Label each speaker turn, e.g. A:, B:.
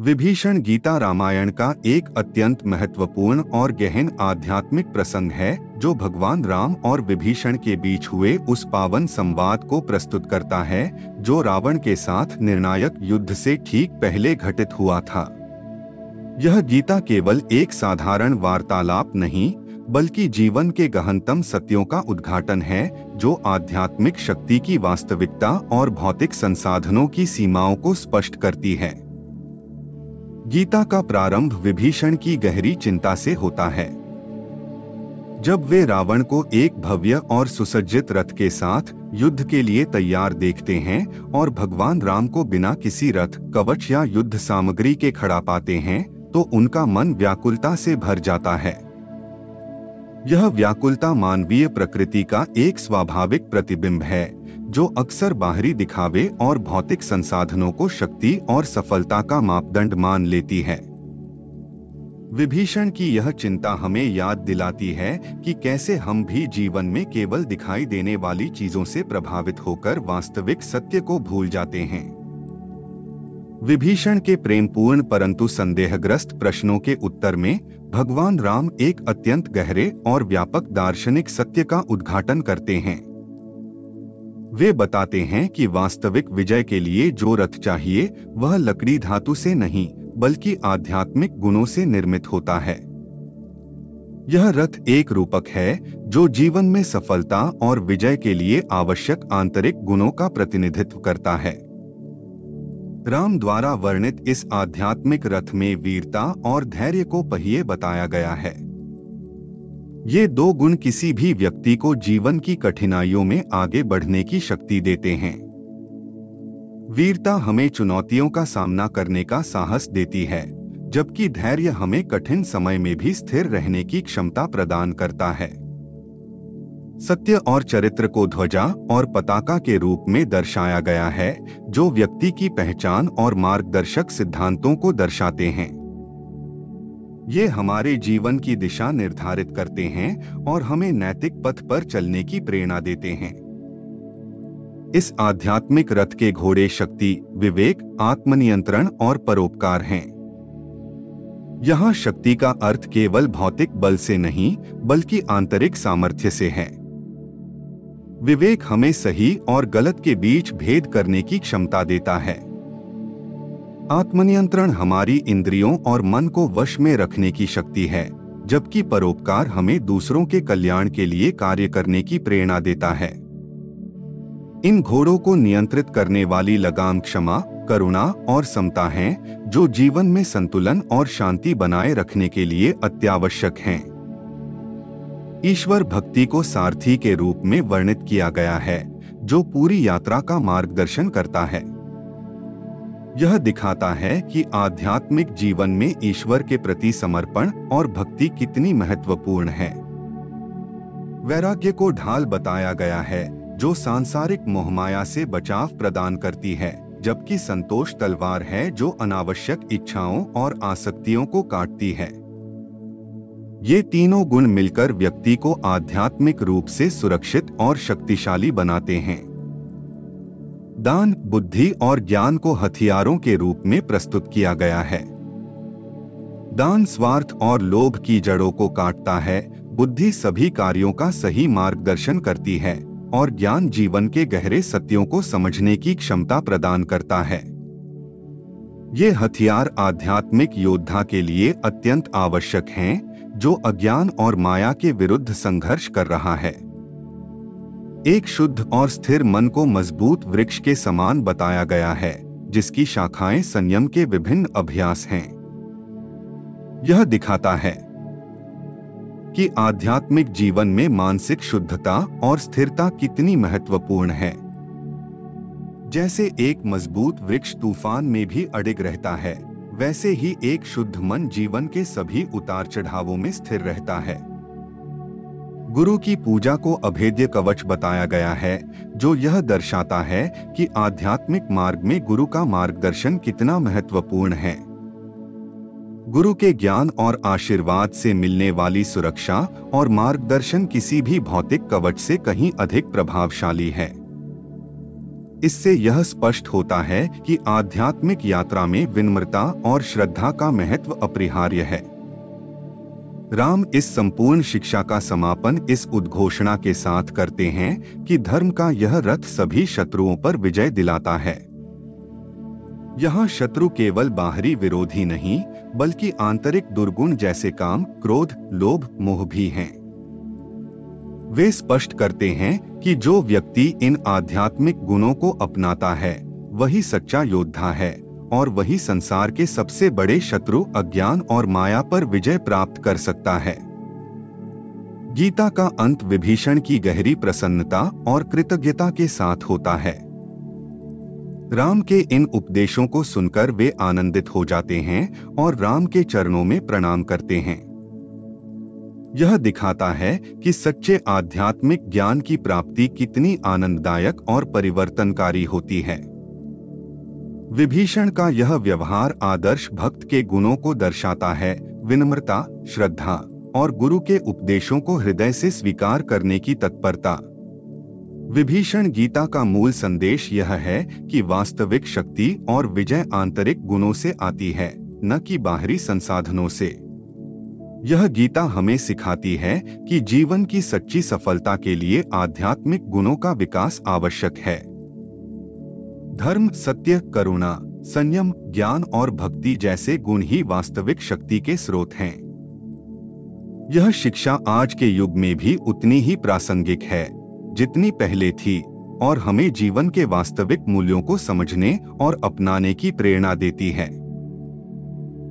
A: विभीषण गीता रामायण का एक अत्यंत महत्वपूर्ण और गहन आध्यात्मिक प्रसंग है, जो भगवान राम और विभीषण के बीच हुए उस पावन संवाद को प्रस्तुत करता है, जो रावण के साथ निर्णायक युद्ध से ठीक पहले घटित हुआ था। यह गीता केवल एक साधारण वार्तालाप नहीं, बल्कि जीवन के गहनतम सत्यों का उद्घाटन है, जो आध्यात्मिक शक्ति की वास्तविकता और भौतिक संसाधनों की सीमाओं को स्पष्ट करती है। गीता का प्रारंभ विभीषण की गहरी चिंता से होता है। जब वे रावण को एक भव्य और सुसज्जित रथ के साथ युद्ध के लिए तैयार देखते हैं और भगवान राम को बिना किसी रथ, कवच या युद्ध सामग्री के खड़ा पाते हैं तो उनका मन व्याकुलता से भर जाता है। यह व्याकुलता मानवीय प्रकृति का एक स्वाभाविक प्रतिबिंब है। जो अक्सर बाहरी दिखावे और भौतिक संसाधनों को शक्ति और सफलता का मापदंड मान लेती है। विभीषण की यह चिंता हमें याद दिलाती है कि कैसे हम भी जीवन में केवल दिखाई देने वाली चीज़ों से प्रभावित होकर वास्तविक सत्य को भूल जाते हैं। विभीषण के प्रेमपूर्ण परंतु संदेहग्रस्त प्रश्नों के उत्तर में, भगवान राम एक अत्यंत गहरे और व्यापक दार्शनिक सत्य का उद्घाटन करते हैं। वे बताते हैं कि वास्तविक विजय के लिए जो रथ चाहिए, वह लकड़ी धातु से नहीं, बल्कि आध्यात्मिक गुणों से निर्मित होता है। यह रथ एक रूपक है, जो जीवन में सफलता और विजय के लिए आवश्यक आंतरिक गुणों का प्रतिनिधित्व करता है। राम द्वारा वर्णित इस आध्यात्मिक रथ में वीरता और धैर्य को पहिए बताया गया है। ये दो गुण किसी भी व्यक्ति को जीवन की कठिनाइयों में आगे बढ़ने की शक्ति देते हैं। वीरता हमें चुनौतियों का सामना करने का साहस देती है, जबकि धैर्य हमें कठिन समय में भी स्थिर रहने की क्षमता प्रदान करता है। सत्य और चरित्र को ध्वजा और पताका के रूप में दर्शाया गया है, जो व्यक्ति की पहचान और मार्गदर्शक सिद्धांतों को दर्शाते हैं। ये हमारे जीवन की दिशा निर्धारित करते हैं और हमें नैतिक पथ पर चलने की प्रेरणा देते हैं। इस आध्यात्मिक रथ के घोड़े शक्ति, विवेक, आत्मनियंत्रण और परोपकार हैं। यहाँ शक्ति का अर्थ केवल भौतिक बल से नहीं, बल्कि आंतरिक सामर्थ्य से है। विवेक हमें सही और गलत के बीच भेद करने की क्षमता देता है। आत्मनियंत्रण हमारी इंद्रियों और मन को वश में रखने की शक्ति है जबकि परोपकार हमें दूसरों के कल्याण के लिए कार्य करने की प्रेरणा देता है इन घोड़ों को नियंत्रित करने वाली लगाम क्षमा करुणा और समता हैं, जो जीवन में संतुलन और शांति बनाए रखने के लिए अत्यावश्यक हैं। ईश्वर भक्ति को सारथी के रूप में वर्णित किया गया है जो पूरी यात्रा का मार्गदर्शन करता है यह दिखाता है कि आध्यात्मिक जीवन में ईश्वर के प्रति समर्पण और भक्ति कितनी महत्वपूर्ण है। वैराग्य को ढाल बताया गया है, जो सांसारिक मोहमाया से बचाव प्रदान करती है, जबकि संतोष तलवार है जो अनावश्यक इच्छाओं और आसक्तियों को काटती है। ये तीनों गुण मिलकर व्यक्ति को आध्यात्मिक रूप से सुरक्षित और शक्तिशाली बनाते हैं। दान बुद्धि और ज्ञान को हथियारों के रूप में प्रस्तुत किया गया है। दान स्वार्थ और लोभ की जड़ों को काटता है बुद्धि सभी कार्यों का सही मार्गदर्शन करती है और ज्ञान जीवन के गहरे सत्यों को समझने की क्षमता प्रदान करता है। ये हथियार आध्यात्मिक योद्धा के लिए अत्यंत आवश्यक हैं, जो अज्ञान और माया के विरुद्ध संघर्ष कर रहा है। एक शुद्ध और स्थिर मन को मज़बूत वृक्ष के समान बताया गया है, जिसकी शाखाएँ संयम के विभिन्न अभ्यास हैं। यह दिखाता है कि आध्यात्मिक जीवन में मानसिक शुद्धता और स्थिरता कितनी महत्वपूर्ण है। जैसे एक मज़बूत वृक्ष तूफ़ान में भी अडिग रहता है, वैसे ही एक शुद्ध मन जीवन के सभी उतार चढ़ावों में स्थिर रहता है। गुरु की पूजा को अभेद्य कवच बताया गया है, जो यह दर्शाता है कि आध्यात्मिक मार्ग में गुरु का मार्गदर्शन कितना महत्वपूर्ण है। गुरु के ज्ञान और आशीर्वाद से मिलने वाली सुरक्षा और मार्गदर्शन किसी भी भौतिक कवच से कहीं अधिक प्रभावशाली है। इससे यह स्पष्ट होता है कि आध्यात्मिक यात्रा में विनम्रता और श्रद्धा का महत्व अपरिहार्य है। राम इस संपूर्ण शिक्षा का समापन इस उद्घोषणा के साथ करते हैं कि धर्म का यह रथ सभी शत्रुओं पर विजय दिलाता है। यहाँ शत्रु केवल बाहरी विरोधी नहीं, बल्कि आंतरिक दुर्गुण जैसे काम, क्रोध, लोभ, मोह भी हैं। वे स्पष्ट करते हैं कि जो व्यक्ति इन आध्यात्मिक गुणों को अपनाता है, वही सच्चा योद्धा है। और वही संसार के सबसे बड़े शत्रु अज्ञान और माया पर विजय प्राप्त कर सकता है। गीता का अंत विभीषण की गहरी प्रसन्नता और कृतज्ञता के साथ होता है। राम के इन उपदेशों को सुनकर वे आनंदित हो जाते हैं और राम के चरणों में प्रणाम करते हैं। यह दिखाता है कि सच्चे आध्यात्मिक ज्ञान की प्राप्ति कितनी आनंददायक और परिवर्तनकारी होती है। विभीषण का यह व्यवहार आदर्श भक्त के गुणों को दर्शाता है, विनम्रता, श्रद्धा और गुरु के उपदेशों को हृदय से स्वीकार करने की तत्परता। विभीषण गीता का मूल संदेश यह है कि वास्तविक शक्ति और विजय आंतरिक गुणों से आती है, न कि बाहरी संसाधनों से। यह गीता हमें सिखाती है कि जीवन की सच्ची सफलता के लिए आध्यात्मिक गुणों का विकास आवश्यक है। धर्म, सत्य, करुणा, संयम, ज्ञान और भक्ति जैसे गुण ही वास्तविक शक्ति के स्रोत हैं। यह शिक्षा आज के युग में भी उतनी ही प्रासंगिक है, जितनी पहले थी, और हमें जीवन के वास्तविक मूल्यों को समझने और अपनाने की प्रेरणा देती है।